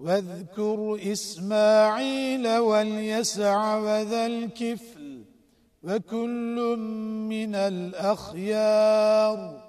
واذكر إسماعيل واليسع وذا الكفل وكل من الأخيار.